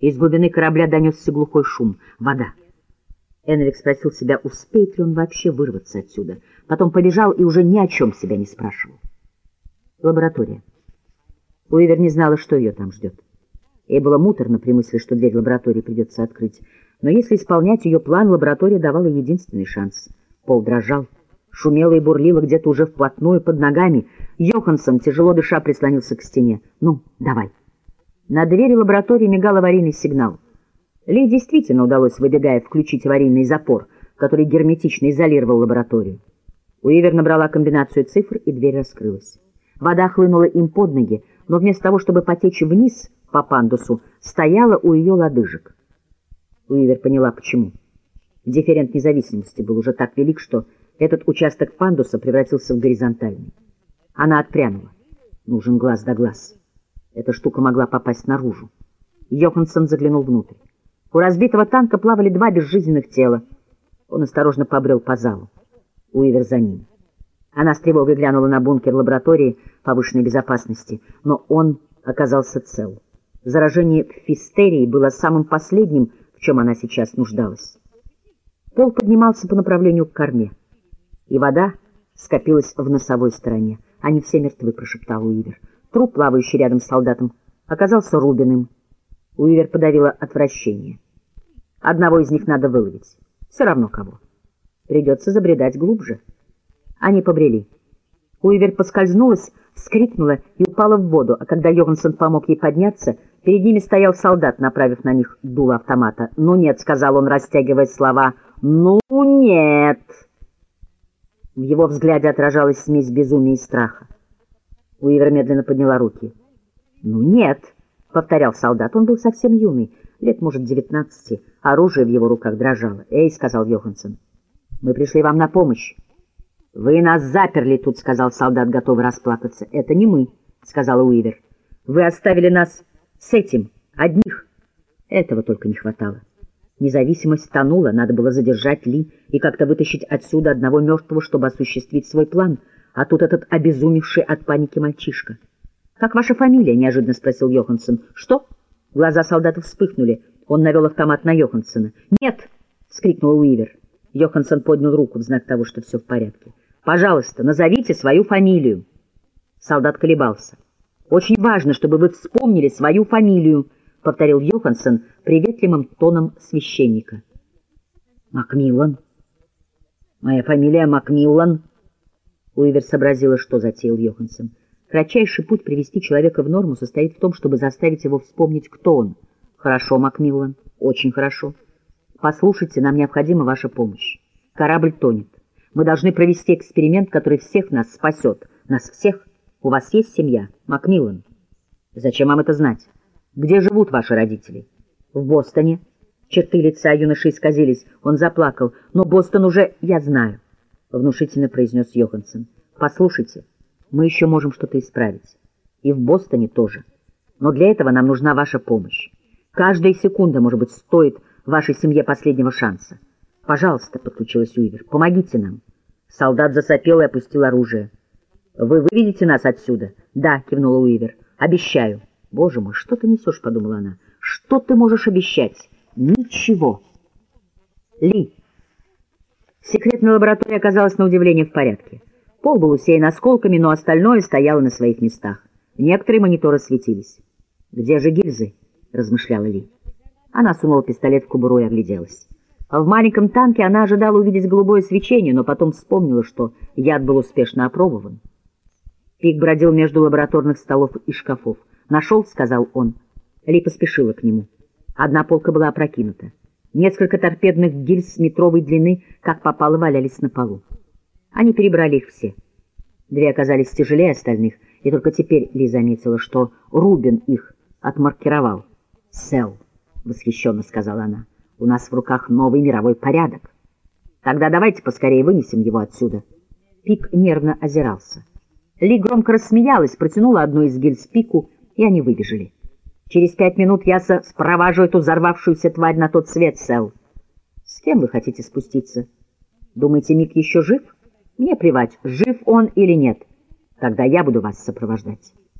Из глубины корабля донесся глухой шум. Вода. Энвик спросил себя, успеет ли он вообще вырваться отсюда. Потом побежал и уже ни о чем себя не спрашивал. Лаборатория. Уивер не знала, что ее там ждет. Ей было муторно при мысли, что дверь лаборатории придется открыть. Но если исполнять ее план, лаборатория давала единственный шанс. Пол дрожал, шумело и бурлило где-то уже вплотную под ногами. Йоханссон, тяжело дыша, прислонился к стене. «Ну, давай». На двери лаборатории мигал аварийный сигнал. Ли действительно удалось, выбегая, включить аварийный запор, который герметично изолировал лабораторию. Уивер набрала комбинацию цифр, и дверь раскрылась. Вода хлынула им под ноги, но вместо того, чтобы потечь вниз по пандусу, стояла у ее лодыжек. Уивер поняла, почему. Дифферент независимости был уже так велик, что этот участок пандуса превратился в горизонтальный. Она отпрянула. Нужен глаз да глаз. Эта штука могла попасть наружу. Йоханссон заглянул внутрь. У разбитого танка плавали два безжизненных тела. Он осторожно побрел по залу. Уивер за ним. Она с тревогой глянула на бункер лаборатории повышенной безопасности, но он оказался цел. Заражение фистерией было самым последним, в чем она сейчас нуждалась. Пол поднимался по направлению к корме, и вода скопилась в носовой стороне. «Они все мертвы», — прошептал Уивер. Труп, плавающий рядом с солдатом, оказался Рубиным. Уивер подавила отвращение. Одного из них надо выловить. Все равно кого. Придется забредать глубже. Они побрели. Уивер поскользнулась, вскрикнула и упала в воду, а когда Йоханссон помог ей подняться, перед ними стоял солдат, направив на них дуло автомата. «Ну нет», — сказал он, растягивая слова, — «ну нет». В его взгляде отражалась смесь безумия и страха. Уивер медленно подняла руки. «Ну нет», — повторял солдат, — он был совсем юный, лет, может, девятнадцати. Оружие в его руках дрожало. «Эй», — сказал Йоханссон, — «мы пришли вам на помощь». «Вы нас заперли тут», — сказал солдат, готовый расплакаться. «Это не мы», — сказала Уивер. «Вы оставили нас с этим, одних». Этого только не хватало. Независимость тонула, надо было задержать Ли и как-то вытащить отсюда одного мертвого, чтобы осуществить свой план — а тут этот обезумевший от паники мальчишка. «Как ваша фамилия?» — неожиданно спросил Йоханссон. «Что?» Глаза солдата вспыхнули. Он навел автомат на Йоханссона. «Нет!» — вскрикнул Уивер. Йоханссон поднял руку в знак того, что все в порядке. «Пожалуйста, назовите свою фамилию!» Солдат колебался. «Очень важно, чтобы вы вспомнили свою фамилию», — повторил Йоханссон приветливым тоном священника. «Макмиллан. Моя фамилия Макмиллан». Уивер сообразила, что затеял Йоханссон. Кратчайший путь привести человека в норму состоит в том, чтобы заставить его вспомнить, кто он. Хорошо, Макмиллан, очень хорошо. Послушайте, нам необходима ваша помощь. Корабль тонет. Мы должны провести эксперимент, который всех нас спасет. Нас всех. У вас есть семья, Макмиллан? Зачем вам это знать? Где живут ваши родители? В Бостоне. Черты лица юноши исказились. Он заплакал. Но Бостон уже... Я знаю. — внушительно произнес Йоханссон. «Послушайте, мы еще можем что-то исправить. И в Бостоне тоже. Но для этого нам нужна ваша помощь. Каждая секунда, может быть, стоит вашей семье последнего шанса. Пожалуйста, — подключилась Уивер, — помогите нам». Солдат засопел и опустил оружие. «Вы выведете нас отсюда?» «Да», — кивнула Уивер. «Обещаю». «Боже мой, что ты несешь?» — подумала она. «Что ты можешь обещать?» «Ничего». «Ли». Секретная лаборатория оказалась на удивление в порядке. Пол был усеян осколками, но остальное стояло на своих местах. Некоторые мониторы светились. «Где же гильзы?» — размышляла Ли. Она сунула пистолет в кобуру и огляделась. В маленьком танке она ожидала увидеть голубое свечение, но потом вспомнила, что яд был успешно опробован. Пик бродил между лабораторных столов и шкафов. «Нашел?» — сказал он. Ли поспешила к нему. Одна полка была опрокинута. Несколько торпедных гильз метровой длины, как попало, валялись на полу. Они перебрали их все. Две оказались тяжелее остальных, и только теперь Ли заметила, что Рубин их отмаркировал. «Сел», — восхищенно сказала она, — «у нас в руках новый мировой порядок. Тогда давайте поскорее вынесем его отсюда». Пик нервно озирался. Ли громко рассмеялась, протянула одну из гильз Пику, и они выбежали. Через пять минут я спроважу эту взорвавшуюся тварь на тот свет, Сэл. С кем вы хотите спуститься? Думаете, Мик еще жив? Мне плевать, жив он или нет. Тогда я буду вас сопровождать.